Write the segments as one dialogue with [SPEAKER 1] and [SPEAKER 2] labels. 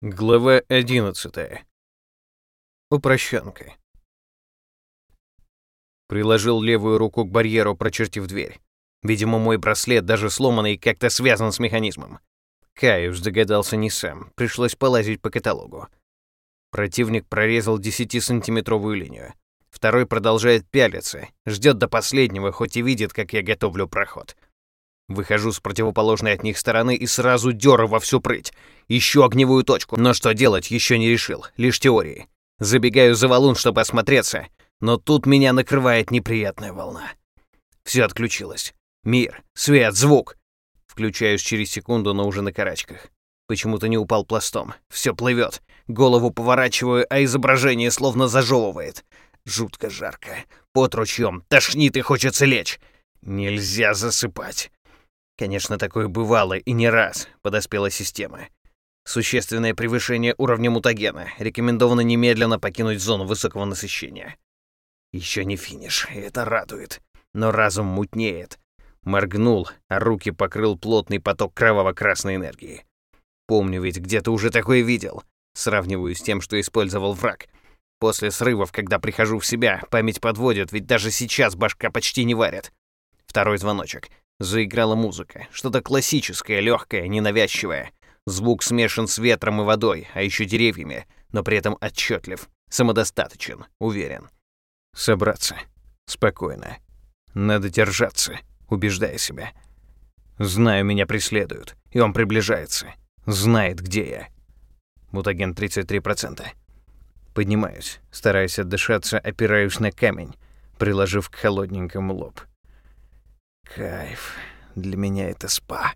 [SPEAKER 1] Глава 11. Упрощенка. Приложил левую руку к барьеру, прочертив дверь. Видимо, мой браслет, даже сломанный, как-то связан с механизмом. Каюш догадался не сам, пришлось полазить по каталогу. Противник прорезал 10-сантиметровую линию. Второй продолжает пялиться, ждет до последнего, хоть и видит, как я готовлю проход. Выхожу с противоположной от них стороны и сразу дёру во всю прыть. Ищу огневую точку, но что делать, еще не решил, лишь теории. Забегаю за валун, чтобы осмотреться, но тут меня накрывает неприятная волна. Все отключилось. Мир, свет, звук. Включаюсь через секунду, но уже на карачках. Почему-то не упал пластом. Все плывет. Голову поворачиваю, а изображение словно зажевывает. Жутко жарко. Под ручьем. Тошнит и хочется лечь. Нельзя засыпать. Конечно, такое бывало и не раз, подоспела система. Существенное превышение уровня мутагена. Рекомендовано немедленно покинуть зону высокого насыщения. Еще не финиш, и это радует. Но разум мутнеет. Моргнул, а руки покрыл плотный поток кроваво-красной энергии. Помню ведь, где-то уже такое видел. Сравниваю с тем, что использовал враг. После срывов, когда прихожу в себя, память подводит, ведь даже сейчас башка почти не варит. Второй звоночек. Заиграла музыка, что-то классическое, легкое, ненавязчивое. Звук смешан с ветром и водой, а еще деревьями, но при этом отчетлив, самодостаточен, уверен. Собраться. Спокойно. Надо держаться, убеждая себя. Знаю, меня преследуют, и он приближается. Знает, где я. Мутаген 33%. Поднимаюсь, стараясь отдышаться, опираюсь на камень, приложив к холодненькому лоб. Кайф. Для меня это спа.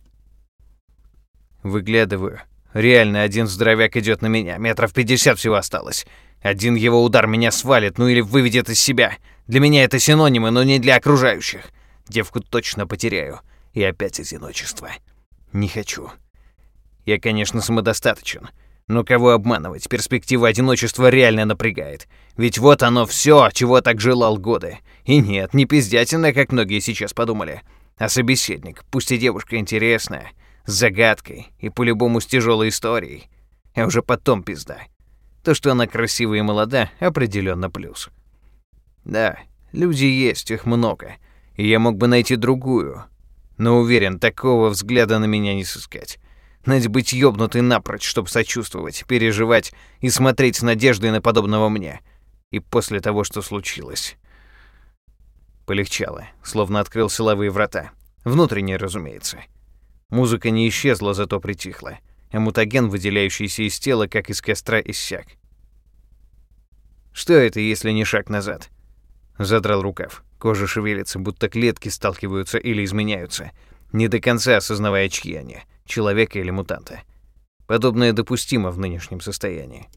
[SPEAKER 1] Выглядываю. Реально, один здоровяк идет на меня. Метров пятьдесят всего осталось. Один его удар меня свалит, ну или выведет из себя. Для меня это синонимы, но не для окружающих. Девку точно потеряю. И опять одиночество. Не хочу. Я, конечно, самодостаточен. Но кого обманывать? Перспектива одиночества реально напрягает. Ведь вот оно все, чего так желал годы. И нет, не пиздятина, как многие сейчас подумали, а собеседник, пусть и девушка интересная, загадкой и по-любому с тяжелой историей. А уже потом пизда. То, что она красивая и молода, определенно плюс. Да, люди есть, их много. И я мог бы найти другую. Но уверен, такого взгляда на меня не сыскать. Надо быть ёбнутой напрочь, чтобы сочувствовать, переживать и смотреть с надеждой на подобного мне. И после того, что случилось. Полегчало, словно открыл силовые врата. Внутренние, разумеется. Музыка не исчезла, зато притихла, а мутаген, выделяющийся из тела, как из костра, иссяк. Что это, если не шаг назад? Задрал рукав. Кожа шевелится, будто клетки сталкиваются или изменяются, не до конца осознавая, чьи они — человека или мутанта. Подобное допустимо в нынешнем состоянии.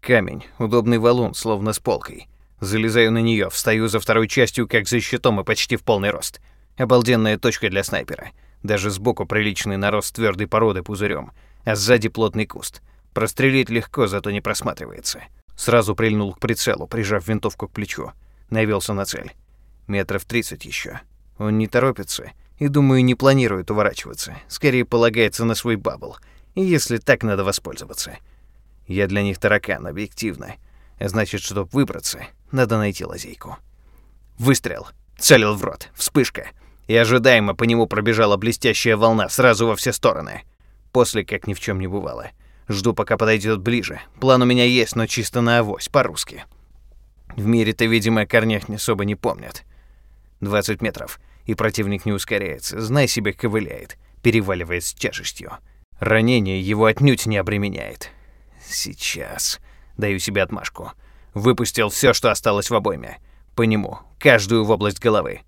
[SPEAKER 1] Камень, удобный валун, словно с полкой — Залезаю на нее, встаю за второй частью, как за щитом и почти в полный рост. Обалденная точка для снайпера. Даже сбоку приличный нарост твердой породы пузырем, а сзади плотный куст. Прострелить легко, зато не просматривается. Сразу прильнул к прицелу, прижав винтовку к плечу. Навелся на цель. Метров тридцать еще. Он не торопится и, думаю, не планирует уворачиваться. Скорее полагается на свой бабл. И если так, надо воспользоваться. Я для них таракан, объективно. Значит, чтобы выбраться, надо найти лазейку. Выстрел. Целил в рот. Вспышка. И ожидаемо по нему пробежала блестящая волна сразу во все стороны. После, как ни в чем не бывало. Жду, пока подойдет ближе. План у меня есть, но чисто на авось, по-русски. В мире-то, видимо, корнях особо не помнят. 20 метров, и противник не ускоряется. Знай себе, ковыляет, переваливаясь с тяжестью. Ранение его отнюдь не обременяет. Сейчас. Даю себе отмашку. Выпустил все, что осталось в обойме. По нему. Каждую в область головы.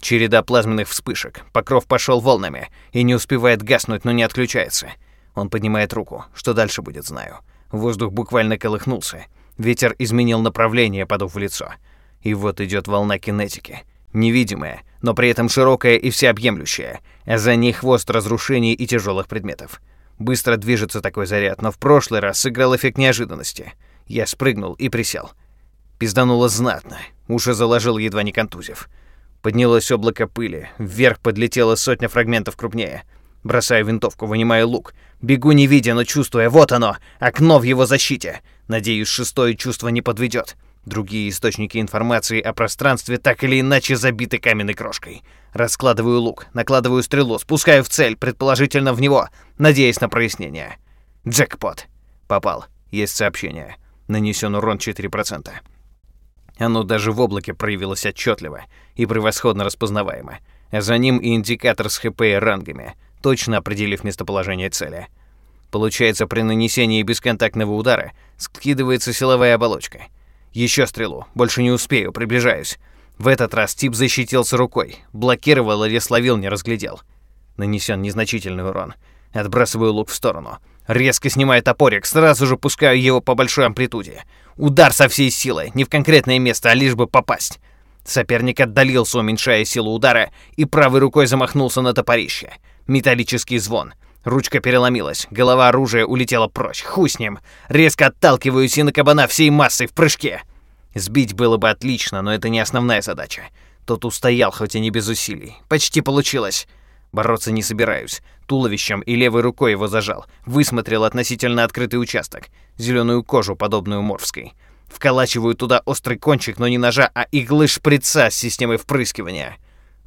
[SPEAKER 1] Череда плазменных вспышек. Покров пошел волнами и не успевает гаснуть, но не отключается. Он поднимает руку. Что дальше будет, знаю. Воздух буквально колыхнулся. Ветер изменил направление, подув в лицо. И вот идет волна кинетики. Невидимая, но при этом широкая и всеобъемлющая. А за ней хвост разрушений и тяжелых предметов. Быстро движется такой заряд, но в прошлый раз сыграл эффект неожиданности — я спрыгнул и присел. Пиздануло знатно. Уши заложил, едва не контузив. Поднялось облако пыли. Вверх подлетело сотня фрагментов крупнее. Бросаю винтовку, вынимаю лук. Бегу не видя, но чувствуя, вот оно, окно в его защите. Надеюсь, шестое чувство не подведет. Другие источники информации о пространстве так или иначе забиты каменной крошкой. Раскладываю лук, накладываю стрелу, спускаю в цель, предположительно в него, надеясь на прояснение. Джекпот. Попал. Есть сообщение. Нанесен урон 4%. Оно даже в облаке проявилось отчетливо и превосходно распознаваемо. А за ним и индикатор с ХП и рангами, точно определив местоположение цели. Получается, при нанесении бесконтактного удара скидывается силовая оболочка — еще стрелу. Больше не успею, приближаюсь. В этот раз тип защитился рукой. Блокировал или словил, не разглядел. Нанесен незначительный урон. Отбрасываю лук в сторону. Резко снимаю топорик, сразу же пускаю его по большой амплитуде. Удар со всей силой, не в конкретное место, а лишь бы попасть. Соперник отдалился, уменьшая силу удара, и правой рукой замахнулся на топорище. Металлический звон — Ручка переломилась, голова оружия улетела прочь. Ху с ним. Резко отталкиваюсь и на кабана всей массой в прыжке. Сбить было бы отлично, но это не основная задача. Тот устоял, хоть и не без усилий. Почти получилось. Бороться не собираюсь. Туловищем и левой рукой его зажал. Высмотрел относительно открытый участок. Зеленую кожу, подобную морфской. Вколачиваю туда острый кончик, но не ножа, а иглы шприца с системой впрыскивания.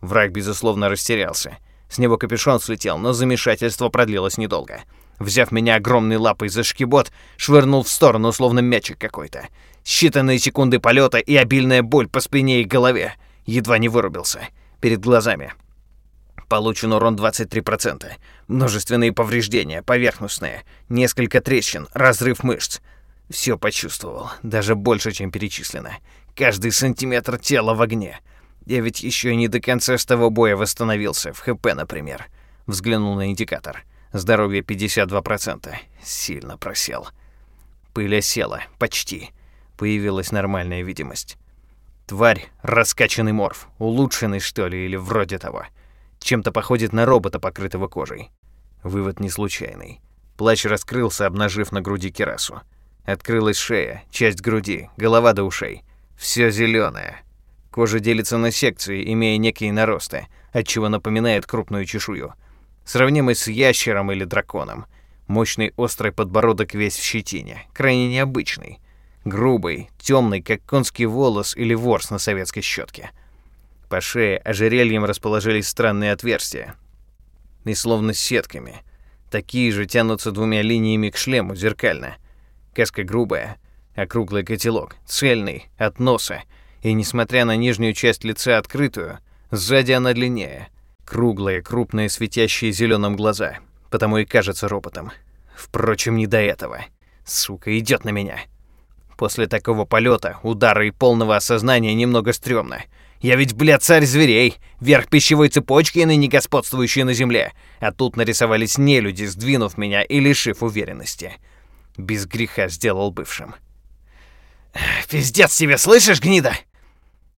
[SPEAKER 1] Враг, безусловно, растерялся. С него капюшон слетел, но замешательство продлилось недолго. Взяв меня огромной лапой за шкибот, швырнул в сторону, словно мячик какой-то. Считанные секунды полета и обильная боль по спине и голове. Едва не вырубился. Перед глазами. Получен урон 23%. Множественные повреждения, поверхностные. Несколько трещин, разрыв мышц. Все почувствовал, даже больше, чем перечислено. Каждый сантиметр тела в огне. Я ведь еще не до конца с того боя восстановился, в ХП, например. Взглянул на индикатор. Здоровье 52%. Сильно просел. Пыль осела. Почти. Появилась нормальная видимость. Тварь — раскачанный морф. Улучшенный, что ли, или вроде того. Чем-то походит на робота, покрытого кожей. Вывод не случайный. Плащ раскрылся, обнажив на груди кирасу. Открылась шея, часть груди, голова до ушей. Все зеленое. Кожа делится на секции, имея некие наросты, отчего напоминает крупную чешую. Сравнимый с ящером или драконом. Мощный острый подбородок весь в щетине, крайне необычный. Грубый, темный, как конский волос или ворс на советской щетке. По шее ожерельем расположились странные отверстия. И словно сетками. Такие же тянутся двумя линиями к шлему, зеркально. Каска грубая, округлый котелок, цельный, от носа, и несмотря на нижнюю часть лица открытую, сзади она длиннее. Круглые, крупные, светящие зеленым глаза. Потому и кажется роботом. Впрочем, не до этого. Сука, идет на меня. После такого полета, удара и полного осознания немного стрёмно. Я ведь, бля, царь зверей, верх пищевой цепочки, ныне господствующей на земле. А тут нарисовались нелюди, сдвинув меня и лишив уверенности. Без греха сделал бывшим. «Пиздец тебе, слышишь, гнида?»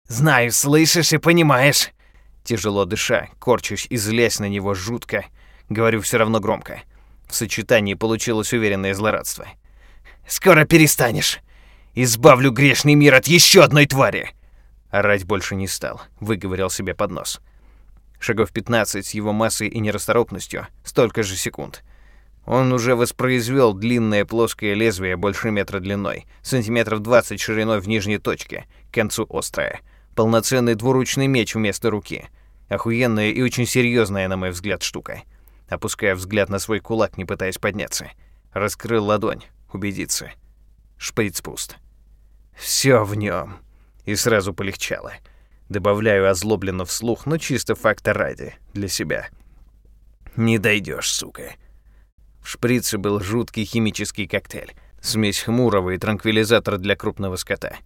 [SPEAKER 1] Знаю, слышишь и понимаешь. Тяжело дыша, корчусь и злясь на него жутко, говорю все равно громко. В сочетании получилось уверенное злорадство. «Скоро перестанешь. Избавлю грешный мир от еще одной твари!» Орать больше не стал, выговорил себе под нос. Шагов 15 с его массой и нерасторопностью, столько же секунд. Он уже воспроизвел длинное плоское лезвие больше метра длиной, сантиметров 20 шириной в нижней точке, к концу острое — Полноценный двуручный меч вместо руки. Охуенная и очень серьезная, на мой взгляд, штука. Опуская взгляд на свой кулак, не пытаясь подняться. Раскрыл ладонь, убедиться. Шприц пуст. Все в нем. И сразу полегчало. Добавляю озлобленно вслух, но чисто факта ради, для себя. Не дойдешь, сука. В шприце был жуткий химический коктейль. Смесь хмурого и транквилизатора для крупного скота.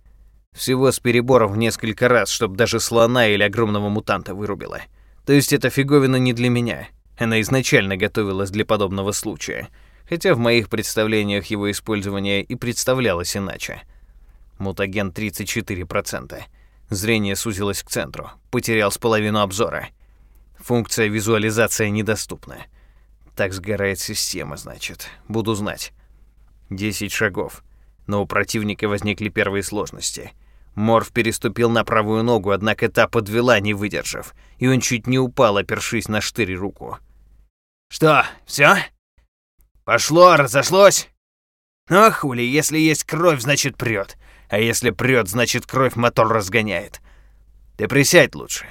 [SPEAKER 1] Всего с перебором в несколько раз, чтобы даже слона или огромного мутанта вырубила. То есть эта фиговина не для меня. Она изначально готовилась для подобного случая. Хотя в моих представлениях его использование и представлялось иначе. Мутаген 34%. Зрение сузилось к центру. Потерял с половину обзора. Функция визуализация недоступна. Так сгорает система, значит. Буду знать. 10 шагов. Но у противника возникли первые сложности — Морф переступил на правую ногу, однако та подвела, не выдержав, и он чуть не упал, опершись на штырь руку.
[SPEAKER 2] Что, все? Пошло, разошлось? Ну, хули, если есть кровь, значит прет. А если прет, значит кровь мотор разгоняет. Ты присядь лучше.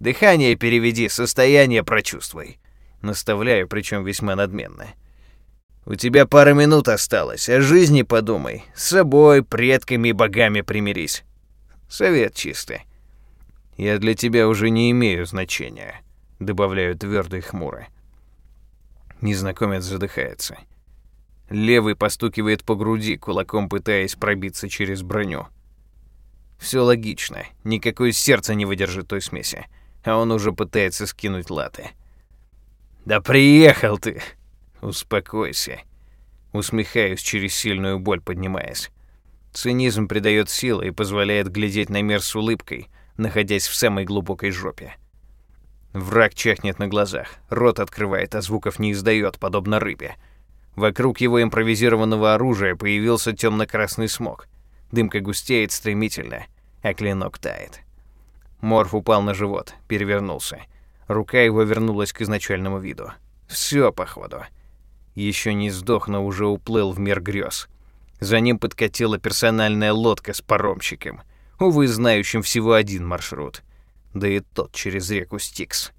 [SPEAKER 2] Дыхание переведи, состояние прочувствуй. Наставляю, причем весьма надменно. У тебя пара минут осталось, о жизни подумай. С собой, предками и богами примирись. Совет чистый. Я для тебя уже не имею значения, добавляю твердо и хмуро. Незнакомец задыхается. Левый постукивает по груди, кулаком пытаясь пробиться через броню. Все логично. Никакое сердце не выдержит той смеси. А он уже пытается скинуть латы. «Да приехал ты!» «Успокойся». Усмехаюсь через сильную боль, поднимаясь. Цинизм придает силы и позволяет глядеть на мир с улыбкой, находясь в самой глубокой жопе. Враг чахнет на глазах, рот открывает, а звуков не издает, подобно рыбе. Вокруг его импровизированного оружия появился темно-красный смог. Дымка густеет стремительно, а клинок тает. Морф упал на живот, перевернулся. Рука его вернулась к изначальному виду. Все, походу. Еще не сдох, но уже уплыл в мир грез. За ним подкатила персональная лодка с паромщиком, увы, знающим всего один маршрут. Да и тот через реку Стикс.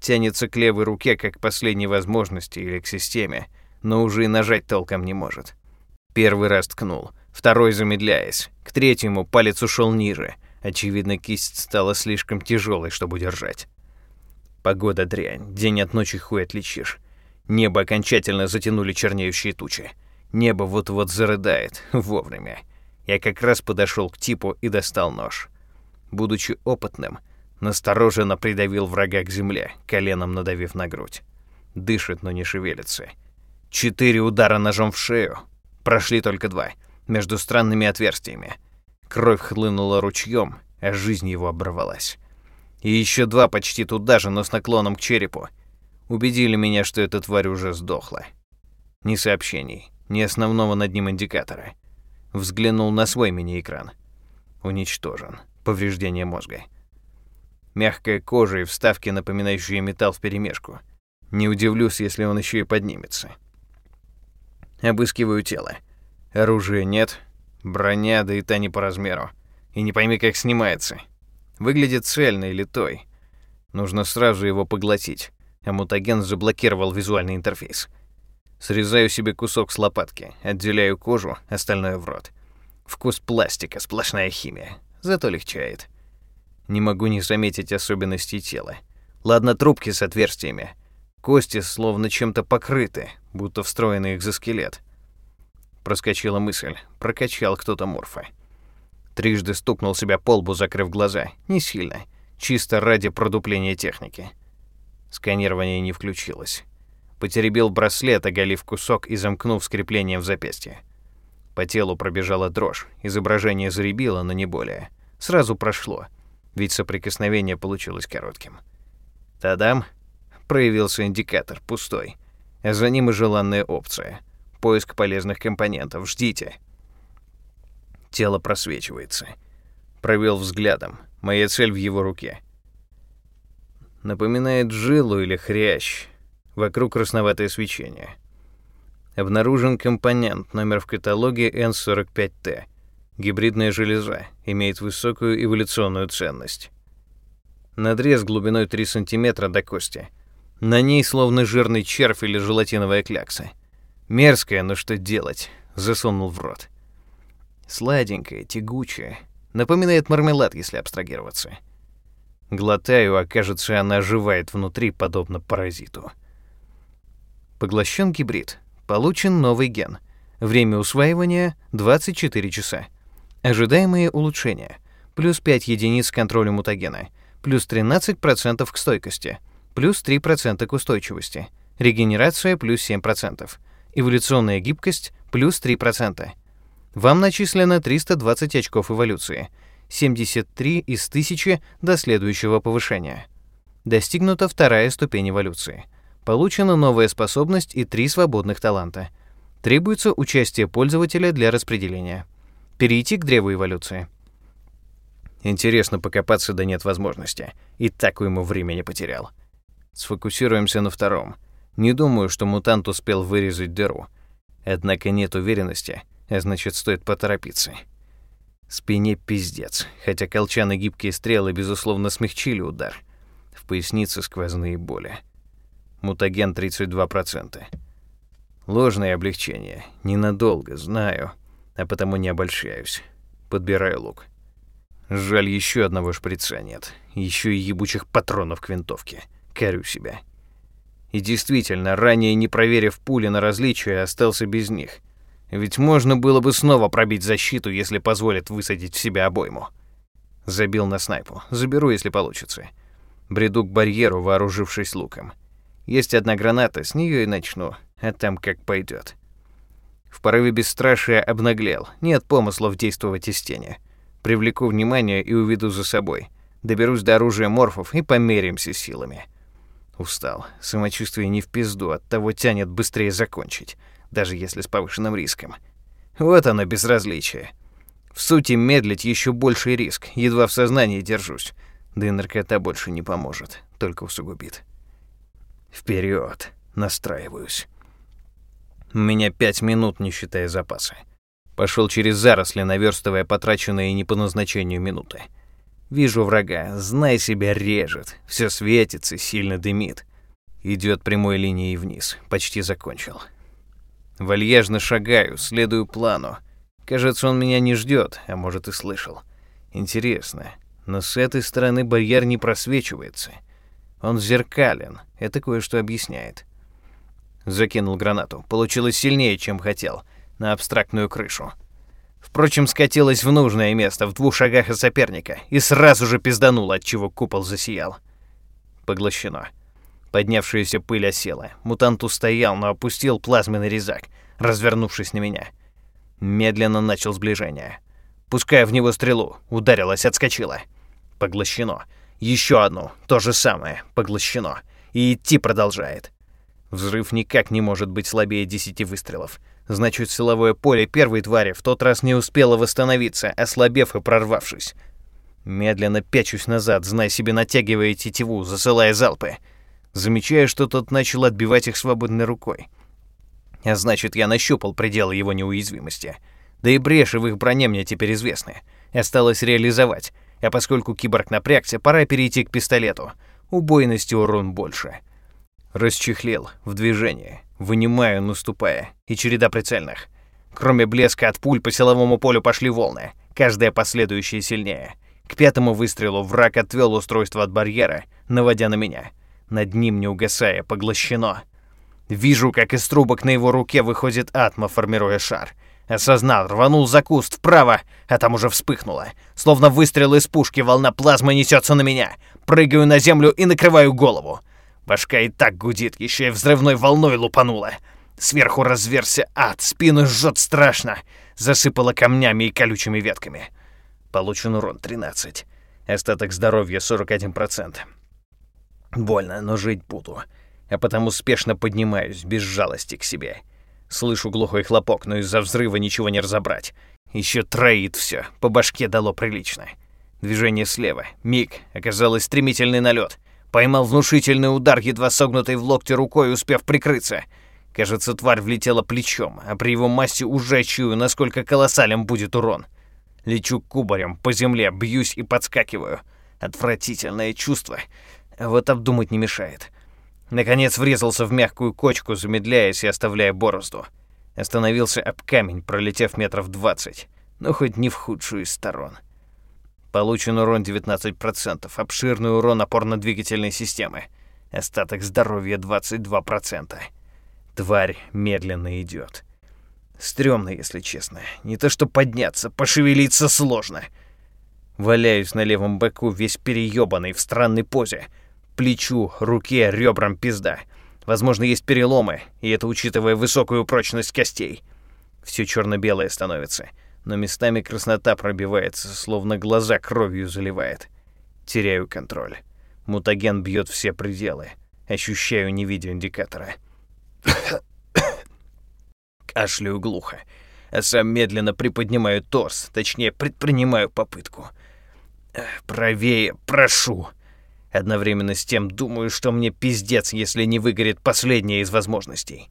[SPEAKER 2] Тянется к левой руке, как к последней возможности или к системе, но уже и нажать толком не может. Первый раз ткнул, второй замедляясь, к третьему палец ушел ниже. Очевидно, кисть стала слишком тяжелой, чтобы держать. Погода дрянь, день от ночи хуй отличишь. Небо окончательно затянули чернеющие тучи. Небо вот-вот зарыдает, вовремя. Я как раз подошел к типу и достал нож. Будучи опытным, настороженно придавил врага к земле, коленом надавив на грудь. Дышит, но не шевелится. Четыре удара ножом в шею. Прошли только два, между странными отверстиями. Кровь хлынула ручьем, а жизнь его оборвалась. И еще два почти туда же, но с наклоном к черепу, убедили меня, что эта тварь уже сдохла. Ни сообщений, ни основного над ним индикатора. Взглянул на свой мини-экран. Уничтожен. Повреждение мозга. Мягкая кожа и вставки, напоминающие металл вперемешку. Не удивлюсь, если он еще и поднимется. Обыскиваю тело. Оружия нет, броня, да и та не по размеру. И не пойми, как снимается. Выглядит цельно или той. Нужно сразу его поглотить а мутаген заблокировал визуальный интерфейс. Срезаю себе кусок с лопатки, отделяю кожу, остальное в рот. Вкус пластика, сплошная химия. Зато легчает. Не могу не заметить особенностей тела. Ладно, трубки с отверстиями. Кости словно чем-то покрыты, будто встроенный экзоскелет. Проскочила мысль. Прокачал кто-то морфа. Трижды стукнул себя по лбу, закрыв глаза. Не сильно. Чисто ради продупления техники. Сканирование не включилось. Потеребил браслет, оголив кусок и замкнув скрепление в запястье. По телу пробежала дрожь, изображение заребило, но не более. Сразу прошло, ведь соприкосновение получилось коротким. Тадам! Проявился индикатор, пустой. За ним и желанная опция. Поиск полезных компонентов. Ждите. Тело просвечивается. Провел взглядом. Моя цель в его руке. Напоминает жилу или хрящ. Вокруг красноватое свечение. Обнаружен компонент, номер в каталоге N45T. Гибридная железа, имеет высокую эволюционную ценность. Надрез глубиной 3 см до кости. На ней словно жирный червь или желатиновая клякса. Мерзкая, но что делать? Засунул в рот. Сладенькая, тягучая. Напоминает мармелад, если абстрагироваться. Глотаю, а кажется, она оживает внутри, подобно паразиту. Поглощен гибрид. Получен новый ген. Время усваивания — 24 часа. Ожидаемые улучшения. Плюс 5 единиц к контролю мутагена. Плюс 13% к стойкости. Плюс 3% к устойчивости. Регенерация плюс 7%. Эволюционная гибкость плюс 3%. Вам начислено 320 очков эволюции — 73 из 1000 до следующего повышения. Достигнута вторая ступень эволюции. Получена новая способность и три свободных таланта. Требуется участие пользователя для распределения. Перейти к древу эволюции. Интересно покопаться, да нет возможности. И так ему времени потерял. Сфокусируемся на втором.
[SPEAKER 1] Не думаю, что мутант успел вырезать дыру. Однако нет уверенности, а значит, стоит поторопиться. Спине пиздец, хотя колчан и гибкие стрелы, безусловно, смягчили удар. В пояснице сквозные боли. Мутаген 32%. Ложное облегчение. Ненадолго, знаю, а потому не обольщаюсь. Подбираю лук. Жаль, еще одного шприца нет. Еще и ебучих патронов к винтовке. Корю себя. И действительно, ранее не проверив пули на различия, остался без них. Ведь можно было бы снова пробить защиту, если позволят высадить в себя обойму. Забил на снайпу. Заберу, если получится. Бреду к барьеру, вооружившись луком. Есть одна граната, с нее и начну, а там как пойдет. В порыве бесстрашия обнаглел. Нет помыслов действовать из тени. Привлеку внимание и уведу за собой. Доберусь до оружия морфов и померимся силами. Устал. Самочувствие не в пизду, оттого тянет быстрее закончить, даже если с повышенным риском. Вот оно безразличие. В сути, медлить еще больший риск. Едва в сознании держусь. Да и наркота больше не поможет, только усугубит. Вперед, настраиваюсь. У меня пять минут, не считая запаса. Пошел через заросли, наверстывая потраченные не по назначению минуты. Вижу врага, знай себя режет, все светится, сильно дымит. Идет прямой линией вниз, почти закончил. Вальяжно шагаю, следую плану. Кажется, он меня не ждет, а может и слышал. Интересно, но с этой стороны барьер не просвечивается. Он зеркален, это кое-что объясняет. Закинул гранату. Получилось сильнее, чем хотел. На абстрактную крышу. Впрочем, скатилась в нужное место, в двух шагах от соперника, и сразу же пизданула, отчего купол засиял. Поглощено. Поднявшаяся пыль осела. Мутант устоял, но опустил плазменный резак, развернувшись на меня. Медленно начал сближение. Пуская в него стрелу, ударилась, отскочила. Поглощено. Еще одну, то же самое, поглощено. И идти продолжает. Взрыв никак не может быть слабее десяти выстрелов. Значит, силовое поле первой твари в тот раз не успело восстановиться, ослабев и прорвавшись. Медленно пячусь назад, зная себе натягивая тетиву, засылая залпы. Замечаю, что тот начал отбивать их свободной рукой. А значит, я нащупал пределы его неуязвимости. Да и бреши в их броне мне теперь известны. Осталось реализовать. А поскольку киборг напрягся, пора перейти к пистолету. Убойности урон больше. Расчехлел, в движении, вынимаю, наступая, и череда прицельных. Кроме блеска от пуль по силовому полю пошли волны, каждая последующая сильнее. К пятому выстрелу враг отвел устройство от барьера, наводя на меня. Над ним, не угасая, поглощено. Вижу, как из трубок на его руке выходит атма, формируя шар. Осознал, рванул за куст вправо, а там уже вспыхнуло. Словно выстрел из пушки, волна плазмы несется на меня. Прыгаю на землю и накрываю голову. Башка и так гудит, еще и взрывной волной лупанула. Сверху разверся ад, спину жжет страшно. Засыпало камнями и колючими ветками. Получен урон 13. Остаток здоровья 41%. Больно, но жить буду. А потому спешно поднимаюсь, без жалости к себе. Слышу глухой хлопок, но из-за взрыва ничего не разобрать. Еще троит все, по башке дало прилично. Движение слева. Миг. Оказалось стремительный налет. Поймал внушительный удар, едва согнутой в локте рукой, успев прикрыться. Кажется, тварь влетела плечом, а при его массе уже чую, насколько колоссален будет урон. Лечу кубарем по земле, бьюсь и подскакиваю. Отвратительное чувство. вот обдумать не мешает. Наконец врезался в мягкую кочку, замедляясь и оставляя борозду. Остановился об камень, пролетев метров двадцать. Но хоть не в худшую из сторон. Получен урон 19%, обширный урон опорно-двигательной системы. Остаток здоровья 22%. Тварь медленно идет. Стремно, если честно. Не то что подняться, пошевелиться сложно. Валяюсь на левом боку, весь переёбанный, в странной позе. Плечу, руке, ребрам пизда. Возможно, есть переломы, и это учитывая высокую прочность костей. Все черно-белое становится но местами краснота пробивается, словно глаза кровью заливает. Теряю контроль. Мутаген бьет все пределы. Ощущаю не видя индикатора. Кашляю глухо, а сам медленно приподнимаю торс, точнее, предпринимаю попытку. Правее, прошу. Одновременно с тем думаю, что мне пиздец, если не выгорит последняя из возможностей.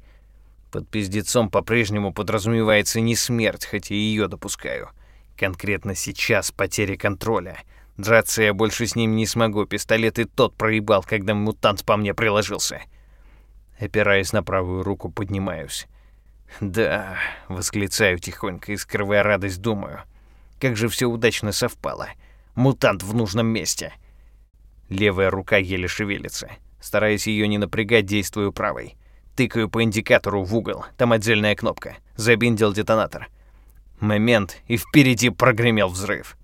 [SPEAKER 1] Под пиздецом по-прежнему подразумевается не смерть, хотя и ее допускаю. Конкретно сейчас потеря контроля. Драться я больше с ним не смогу, пистолет и тот проебал, когда мутант по мне приложился. Опираясь на правую руку, поднимаюсь. «Да», — восклицаю тихонько и, скрывая радость, думаю. «Как же все удачно совпало. Мутант в нужном месте». Левая рука еле шевелится. Стараясь ее не напрягать, действую правой. Тыкаю по индикатору в угол. Там отдельная кнопка. Забиндил детонатор. Момент, и впереди прогремел взрыв.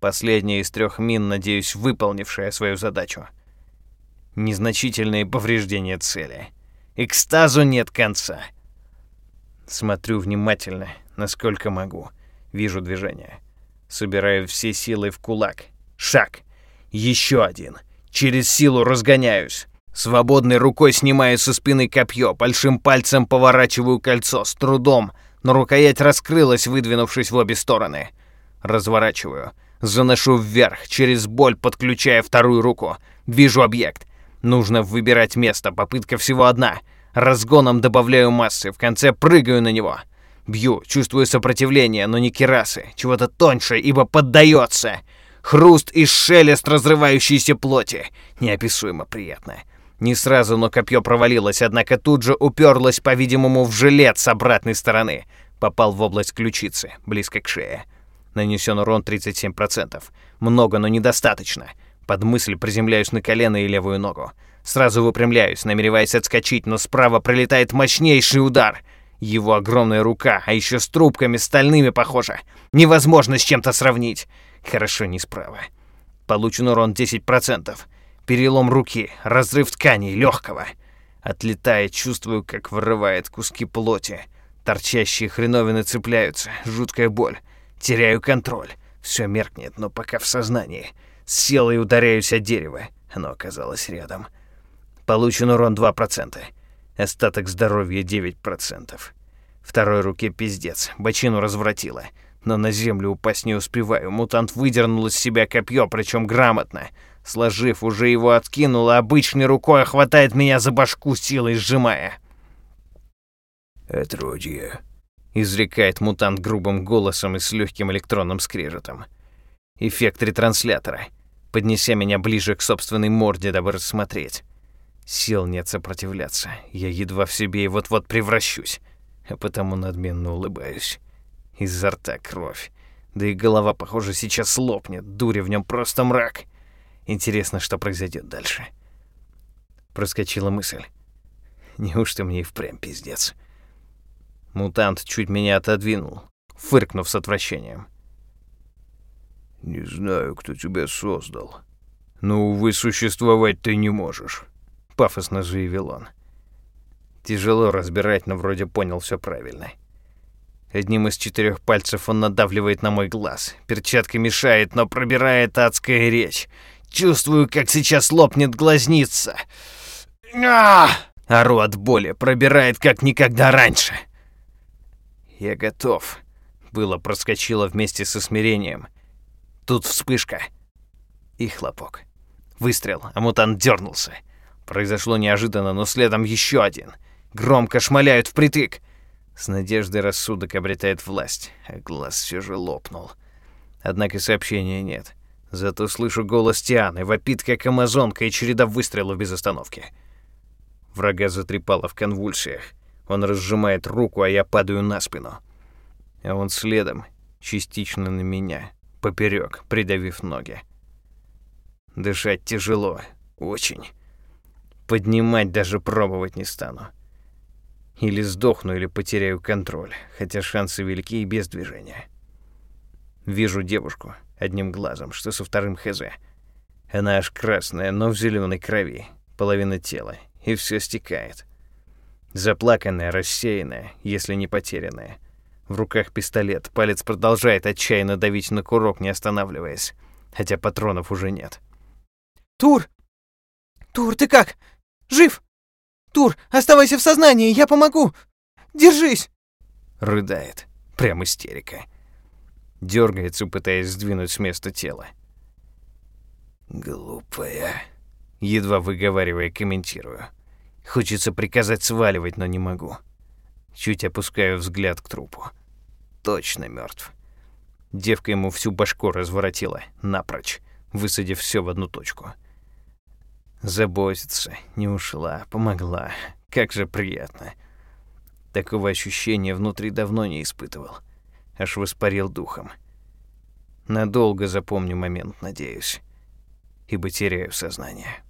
[SPEAKER 1] Последняя из трех мин, надеюсь, выполнившая свою задачу. Незначительные повреждения цели. Экстазу нет конца. Смотрю внимательно, насколько могу. Вижу движение. Собираю все силы в кулак. Шаг. Еще один. Через силу разгоняюсь. Свободной рукой снимаю со спины копье, большим пальцем поворачиваю кольцо, с трудом, но рукоять раскрылась, выдвинувшись в обе стороны. Разворачиваю. Заношу вверх, через боль подключая вторую руку. Вижу объект. Нужно выбирать место, попытка всего одна. Разгоном добавляю массы, в конце прыгаю на него. Бью, чувствую сопротивление, но не керасы, чего-то тоньше, ибо поддается. Хруст и шелест разрывающейся плоти. Неописуемо приятно. Не сразу, но копье провалилось, однако тут же уперлось, по-видимому, в жилет с обратной стороны. Попал в область ключицы, близко к шее. Нанесен урон 37%. Много, но недостаточно. Под мысль приземляюсь на колено и левую ногу. Сразу выпрямляюсь, намереваясь отскочить, но справа прилетает мощнейший удар. Его огромная рука, а еще с трубками стальными похоже. Невозможно с чем-то сравнить. Хорошо, не справа. Получен урон 10%. Перелом руки, разрыв тканей, легкого. Отлетая, чувствую, как вырывает куски плоти. Торчащие хреновины цепляются, жуткая боль. Теряю контроль. Все меркнет, но пока в сознании. С силой ударяюсь о дерево. Оно оказалось рядом. Получен урон 2%. Остаток здоровья 9%. Второй руке пиздец. Бочину развратило но на землю упасть не успеваю. Мутант выдернул из себя копье, причем грамотно. Сложив, уже его откинул, а обычной рукой хватает меня за башку силой, сжимая.
[SPEAKER 2] «Отродье», —
[SPEAKER 1] изрекает мутант грубым голосом и с легким электронным скрежетом. Эффект ретранслятора, поднеся меня ближе к собственной морде, дабы рассмотреть. Сил нет сопротивляться. Я едва в себе и вот-вот превращусь, а потому надменно улыбаюсь. Изо рта кровь. Да и голова, похоже, сейчас лопнет. Дури в нем просто мрак. Интересно, что произойдет дальше. Проскочила мысль. Неужто мне и впрямь пиздец? Мутант чуть меня отодвинул, фыркнув с отвращением.
[SPEAKER 2] «Не знаю, кто тебя создал, но, увы, существовать ты не можешь», —
[SPEAKER 1] пафосно заявил он. Тяжело разбирать, но вроде понял все правильно. — Одним из четырех пальцев он надавливает на мой глаз. Перчатка мешает, но пробирает адская речь. Чувствую, как сейчас лопнет глазница. А! Ору от боли, пробирает как никогда раньше. Я готов. Было проскочило вместе со смирением. Тут вспышка. И хлопок. Выстрел, а мутант дернулся. Произошло неожиданно, но следом еще один. Громко шмаляют впритык. С надеждой рассудок обретает власть, а глаз все же лопнул. Однако сообщения нет. Зато слышу голос Тианы, вопит как амазонка и череда выстрелов без остановки. Врага затрепало в конвульсиях. Он разжимает руку, а я падаю на спину. А он следом, частично на меня, поперек, придавив ноги. Дышать тяжело, очень. Поднимать даже пробовать не стану. Или сдохну, или потеряю контроль, хотя шансы велики и без движения. Вижу девушку одним глазом, что со вторым хз. Она аж красная, но в зеленой крови, половина тела, и все стекает. Заплаканная, рассеянная, если не потерянная. В руках пистолет, палец продолжает отчаянно давить на курок, не останавливаясь, хотя патронов уже нет.
[SPEAKER 3] «Тур! Тур, ты как? Жив?» Тур, оставайся в сознании, я помогу! Держись!»
[SPEAKER 1] Рыдает. Прям истерика. Дергается, пытаясь сдвинуть с места тело.
[SPEAKER 2] «Глупая»,
[SPEAKER 1] Едва выговаривая, комментирую. Хочется приказать сваливать, но не могу. Чуть опускаю взгляд к трупу. Точно мертв. Девка ему всю башку разворотила, напрочь, высадив все в одну точку. Заботится, не ушла, помогла. Как же приятно. Такого ощущения внутри давно не испытывал. Аж воспарил духом. Надолго запомню момент, надеюсь. Ибо теряю сознание.